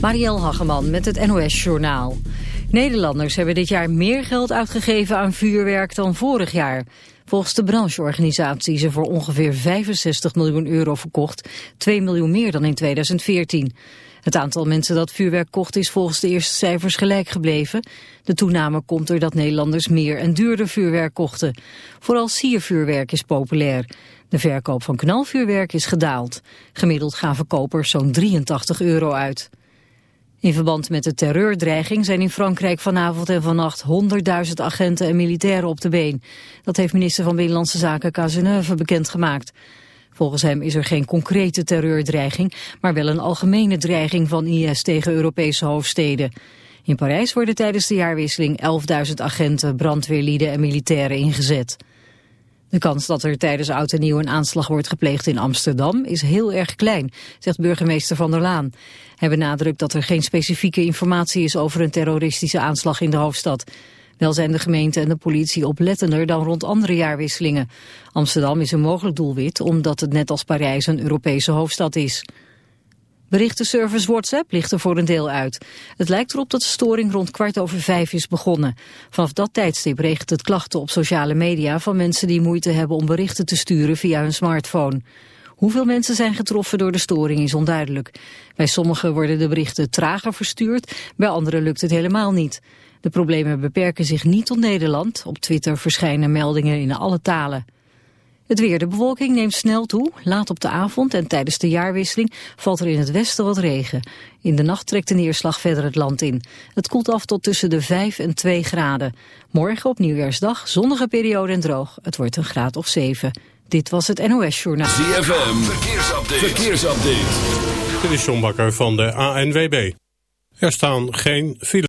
Marielle Hageman met het NOS Journaal. Nederlanders hebben dit jaar meer geld uitgegeven aan vuurwerk dan vorig jaar. Volgens de brancheorganisatie is er voor ongeveer 65 miljoen euro verkocht, 2 miljoen meer dan in 2014. Het aantal mensen dat vuurwerk kocht is volgens de eerste cijfers gelijk gebleven. De toename komt doordat Nederlanders meer en duurder vuurwerk kochten. Vooral siervuurwerk is populair. De verkoop van knalvuurwerk is gedaald. Gemiddeld gaven kopers zo'n 83 euro uit. In verband met de terreurdreiging zijn in Frankrijk vanavond en vannacht 100.000 agenten en militairen op de been. Dat heeft minister van Binnenlandse Zaken Cazeneuve bekendgemaakt. Volgens hem is er geen concrete terreurdreiging, maar wel een algemene dreiging van IS tegen Europese hoofdsteden. In Parijs worden tijdens de jaarwisseling 11.000 agenten, brandweerlieden en militairen ingezet. De kans dat er tijdens oud en nieuw een aanslag wordt gepleegd in Amsterdam is heel erg klein, zegt burgemeester Van der Laan. Hij benadrukt dat er geen specifieke informatie is over een terroristische aanslag in de hoofdstad. Wel zijn de gemeente en de politie oplettender dan rond andere jaarwisselingen. Amsterdam is een mogelijk doelwit omdat het net als Parijs een Europese hoofdstad is. Berichtenservice WhatsApp ligt er voor een deel uit. Het lijkt erop dat de storing rond kwart over vijf is begonnen. Vanaf dat tijdstip regent het klachten op sociale media van mensen die moeite hebben om berichten te sturen via hun smartphone. Hoeveel mensen zijn getroffen door de storing is onduidelijk. Bij sommigen worden de berichten trager verstuurd, bij anderen lukt het helemaal niet. De problemen beperken zich niet tot Nederland. Op Twitter verschijnen meldingen in alle talen. Het weer, de bewolking neemt snel toe. Laat op de avond en tijdens de jaarwisseling valt er in het westen wat regen. In de nacht trekt de neerslag verder het land in. Het koelt af tot tussen de 5 en 2 graden. Morgen op nieuwjaarsdag, zonnige periode en droog. Het wordt een graad of 7. Dit was het NOS Journaal. ZFM, verkeersupdate. verkeersupdate. Dit is John Bakker van de ANWB. Er staan geen files.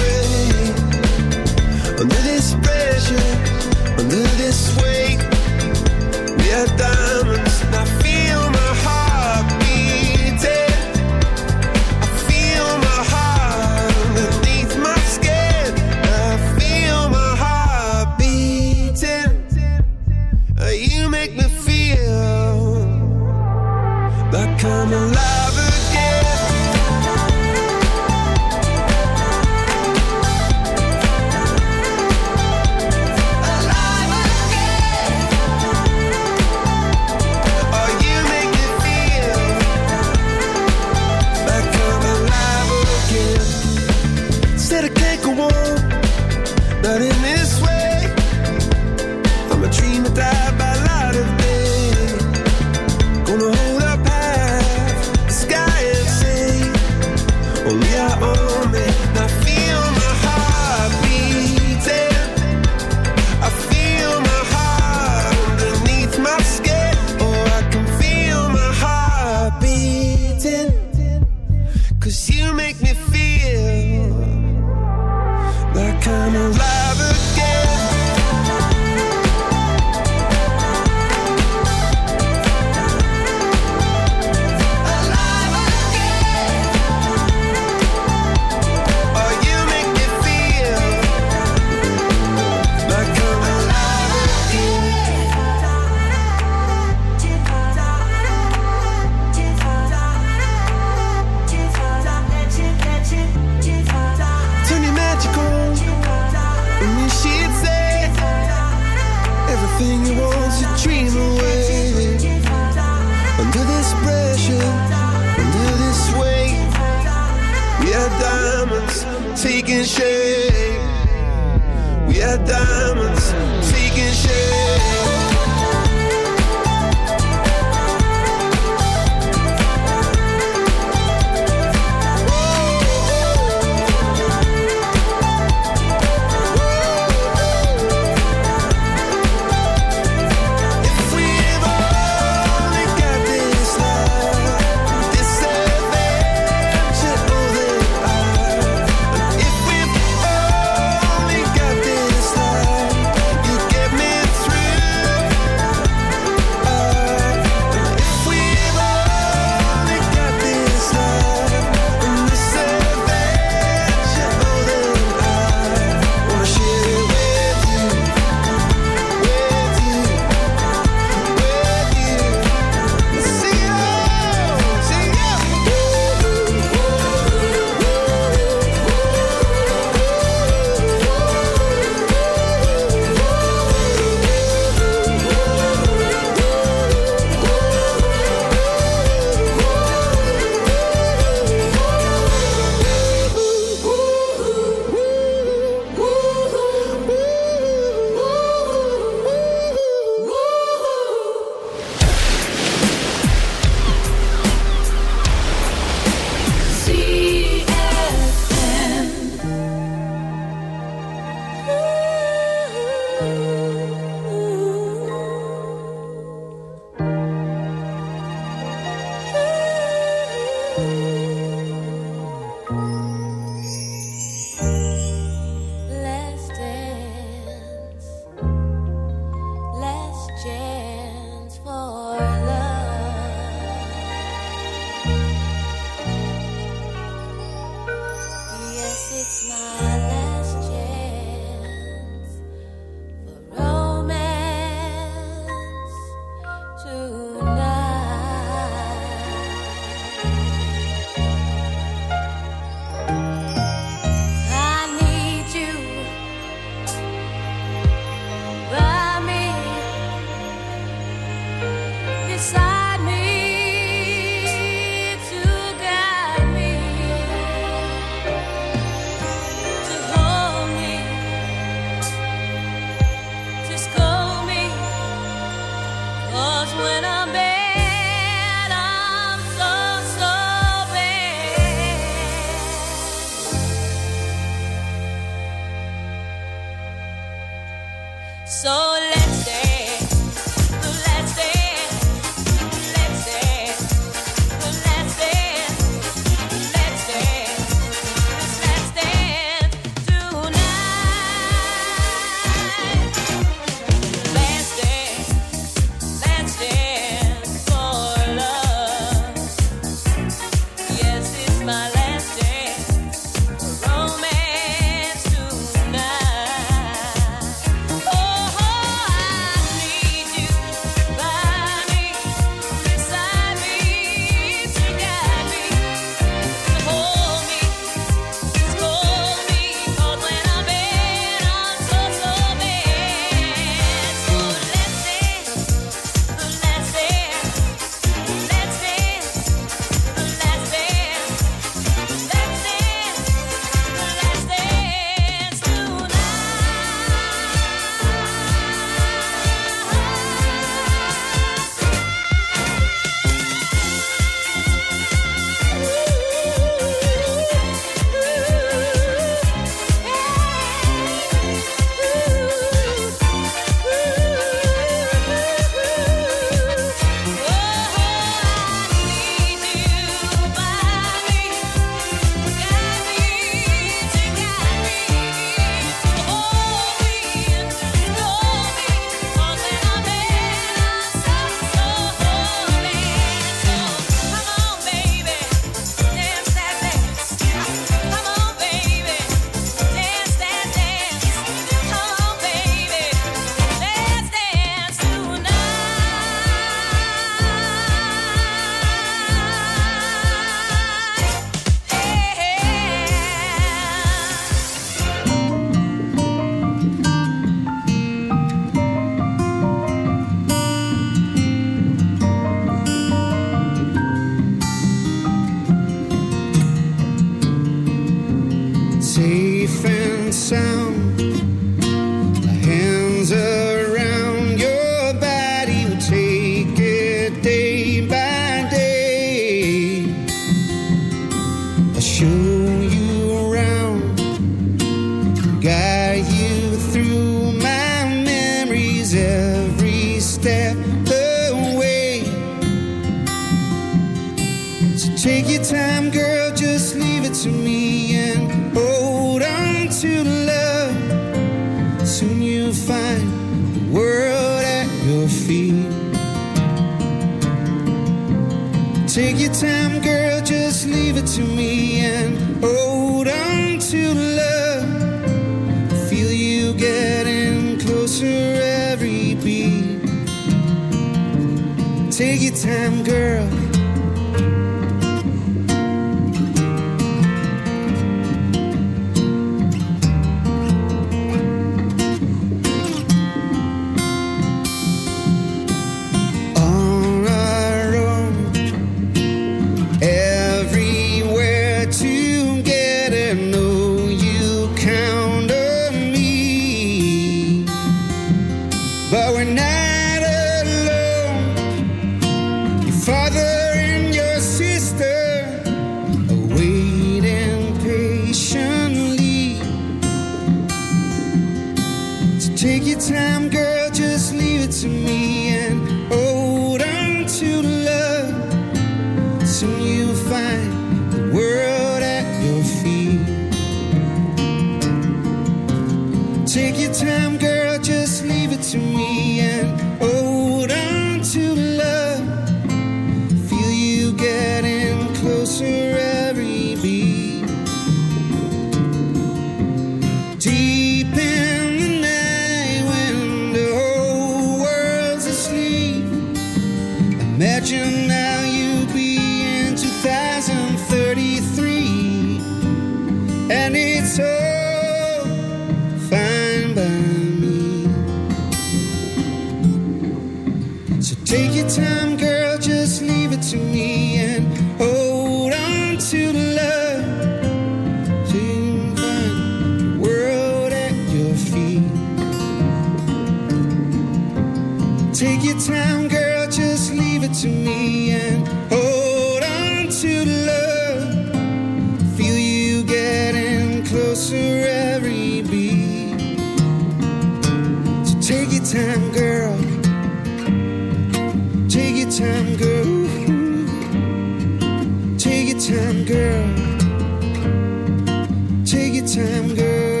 Take your time, girl.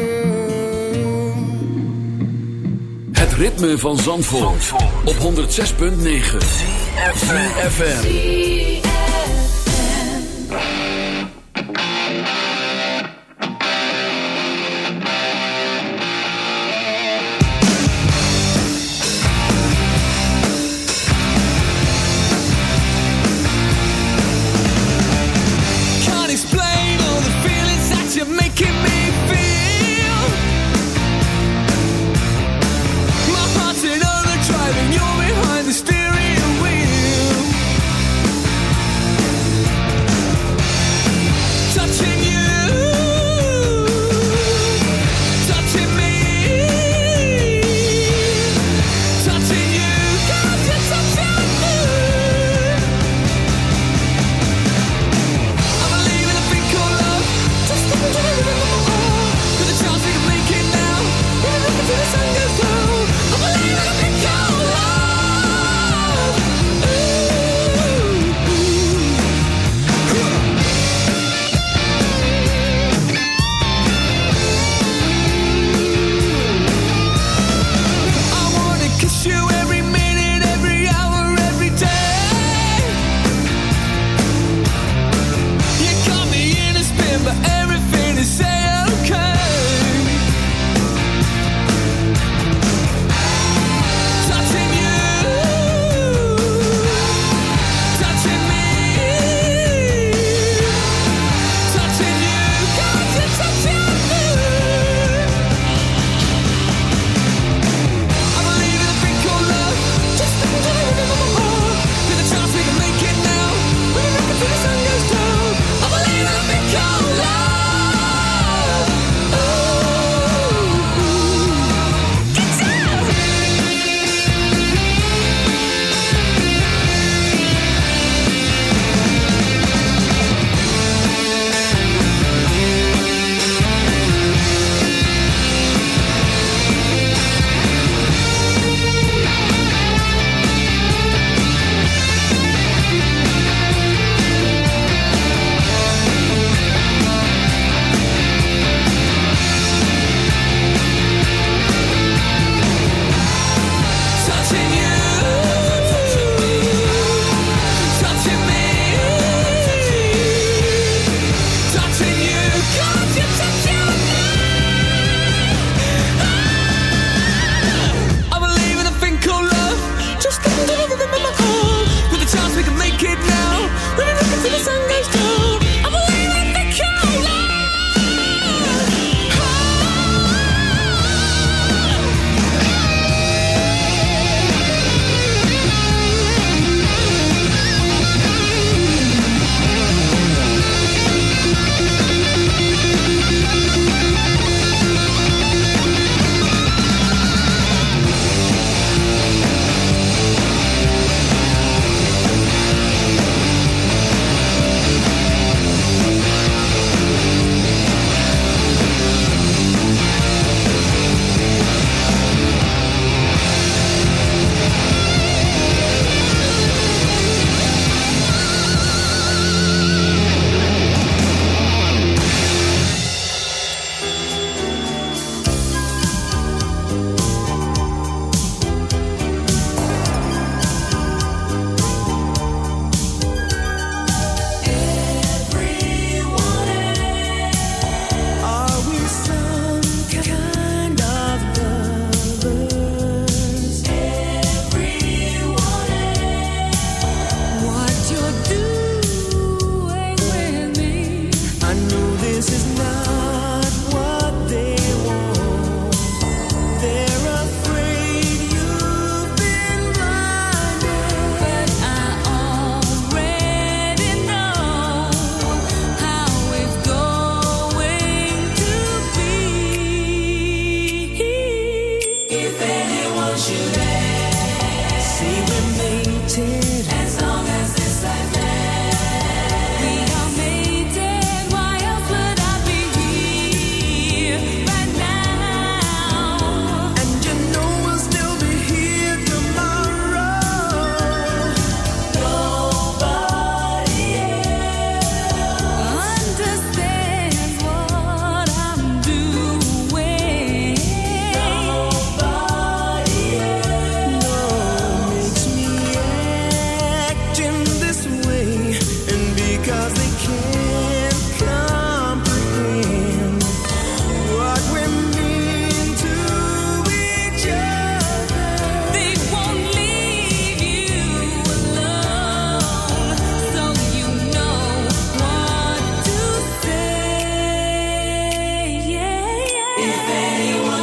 Het ritme van Zandvoort, op 106.9 FM.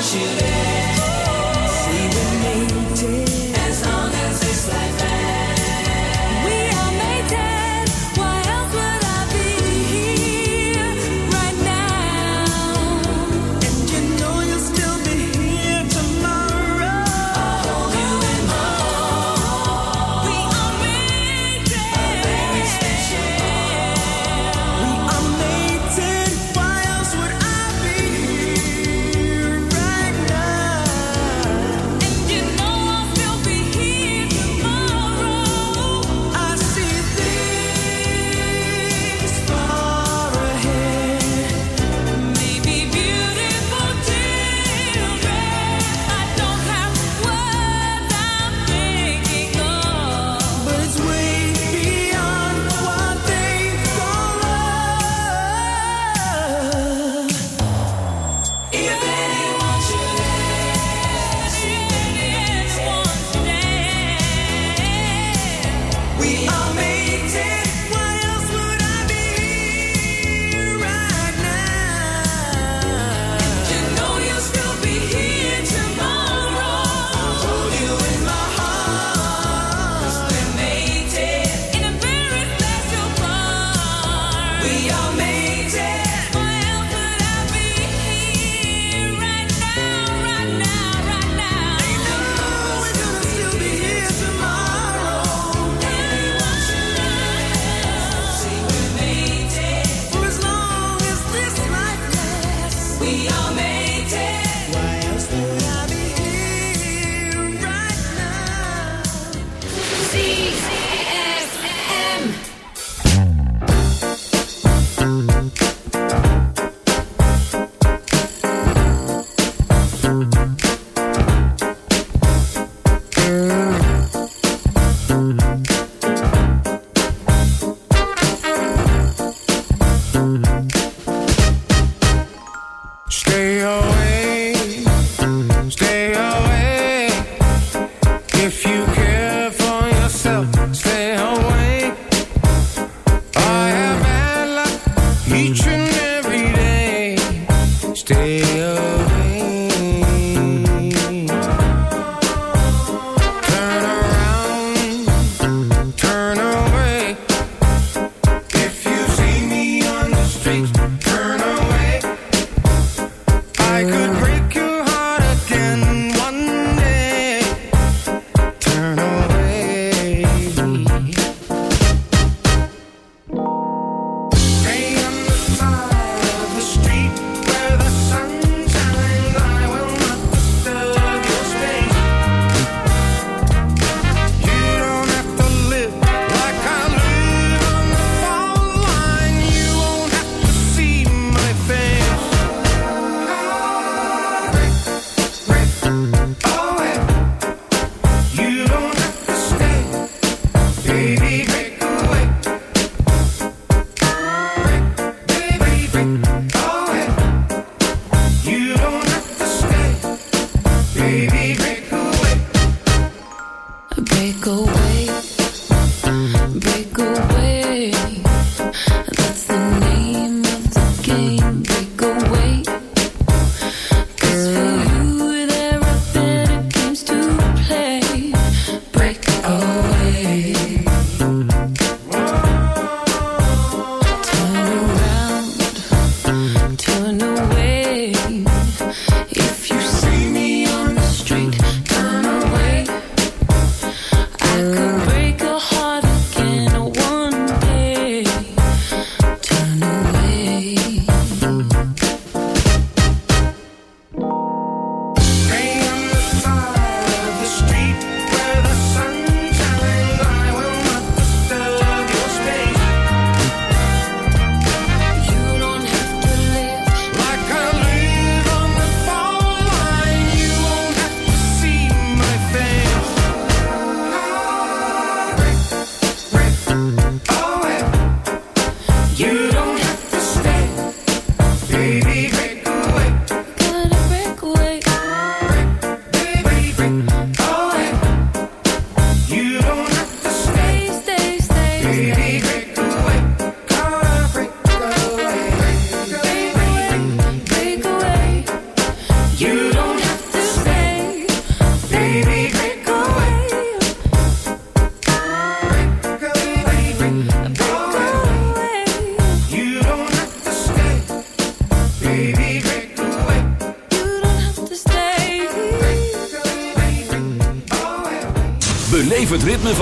should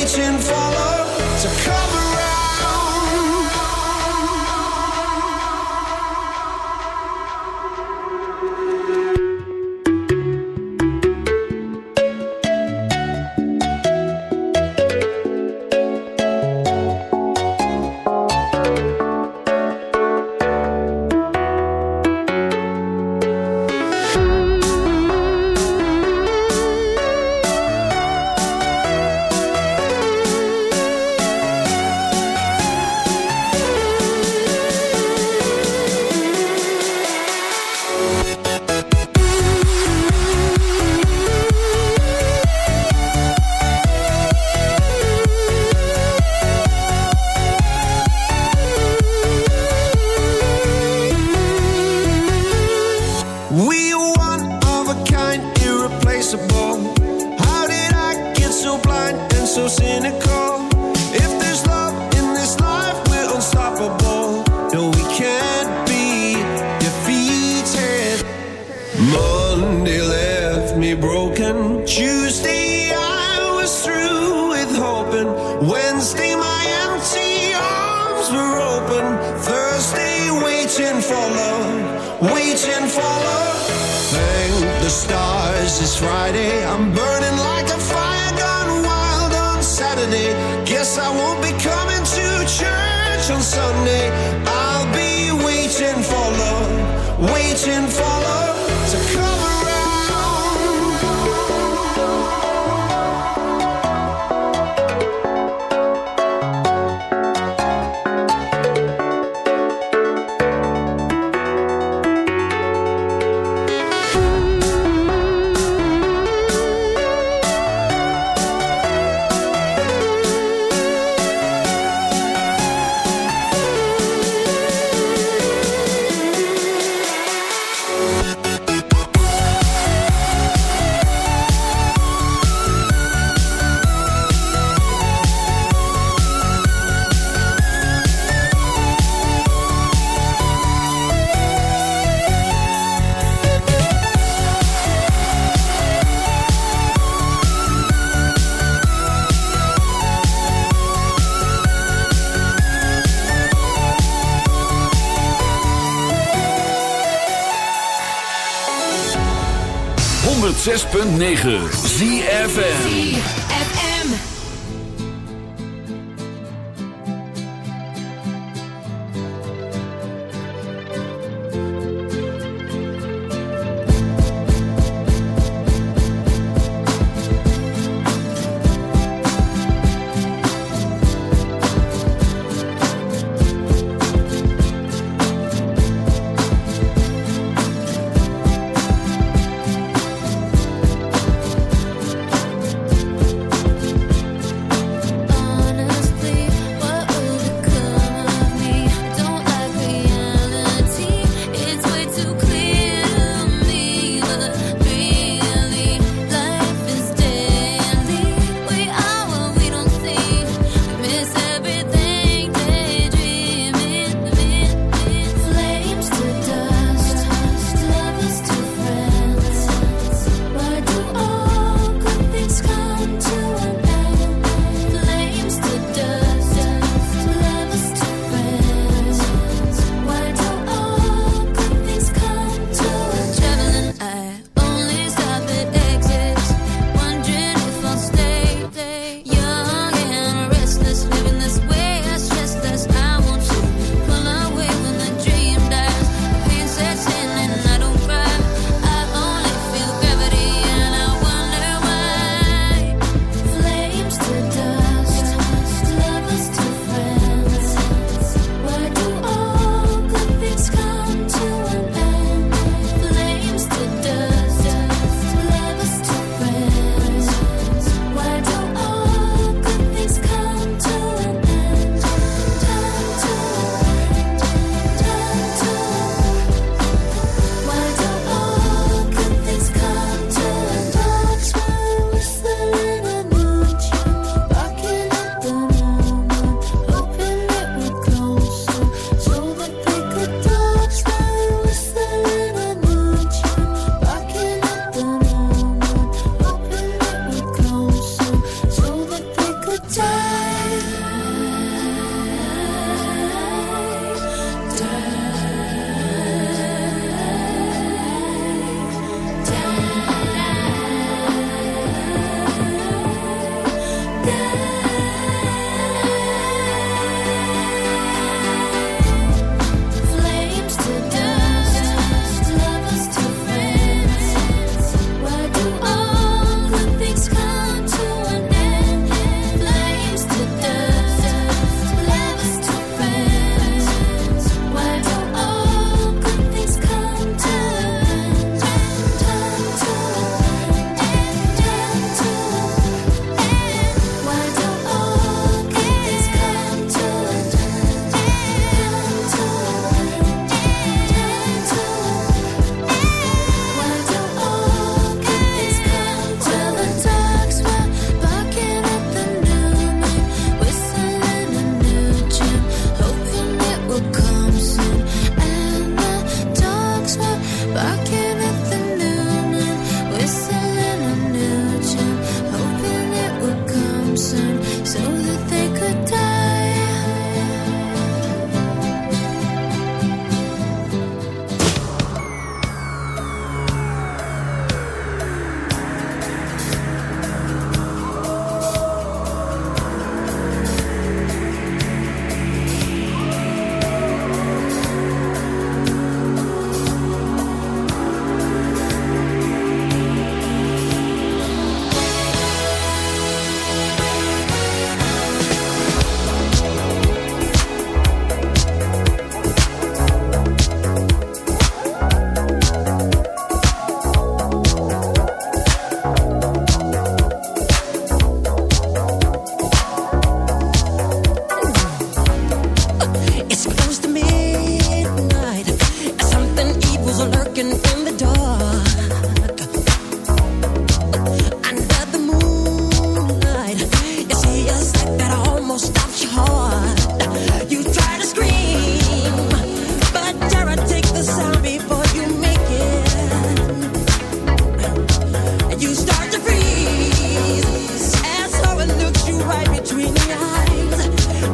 reach and follow 106.9.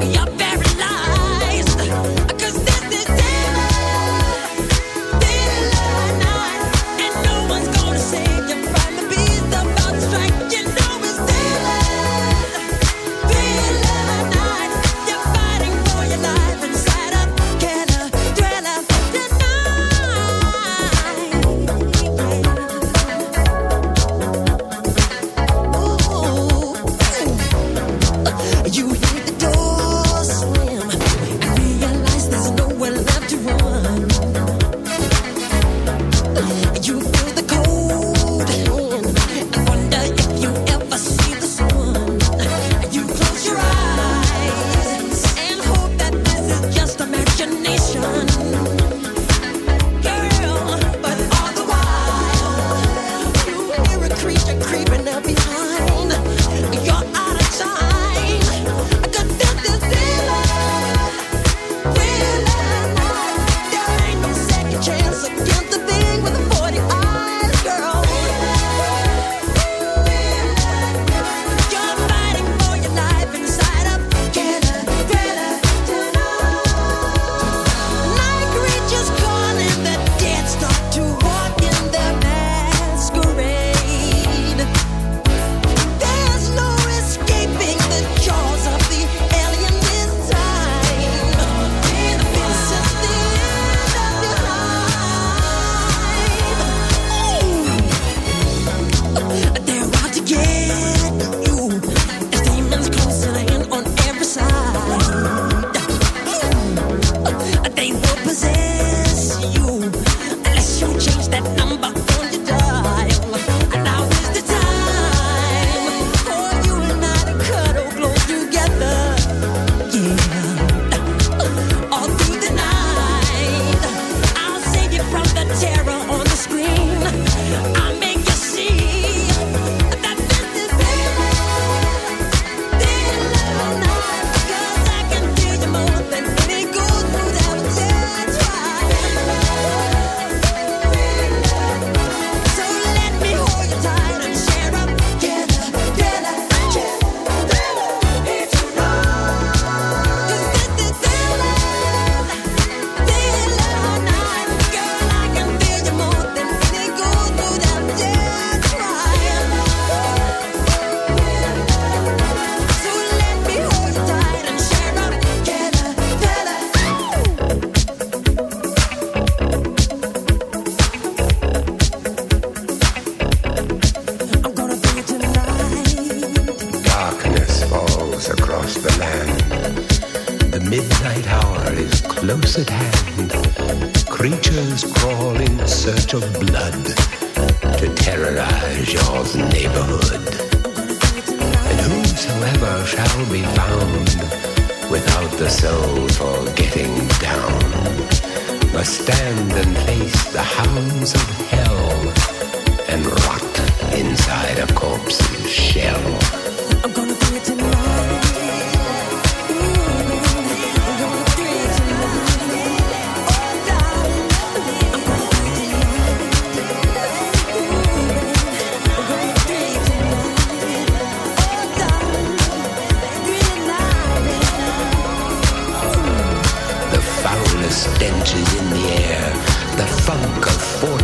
You're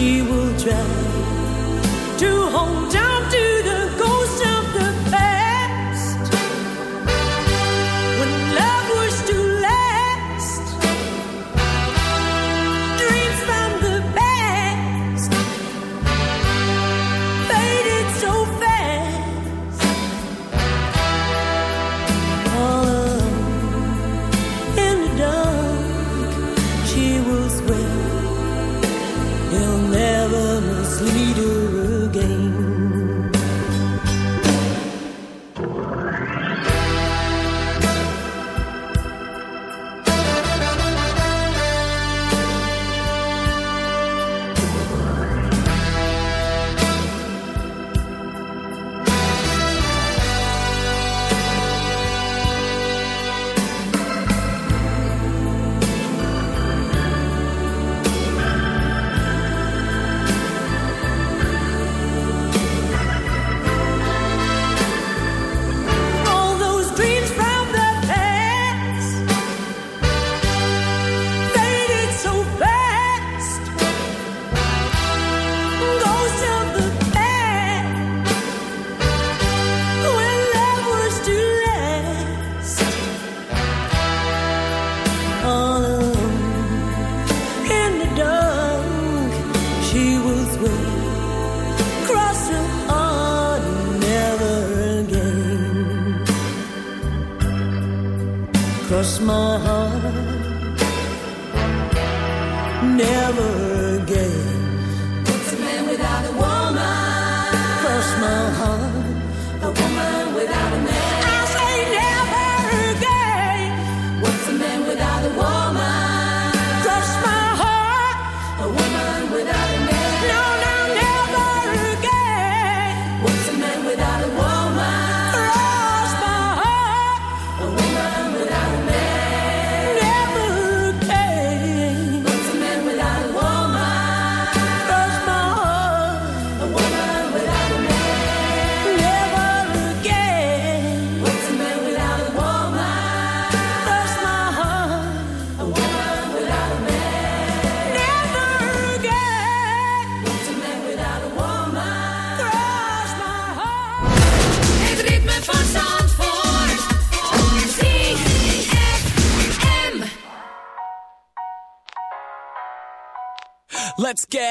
she will try to hold on to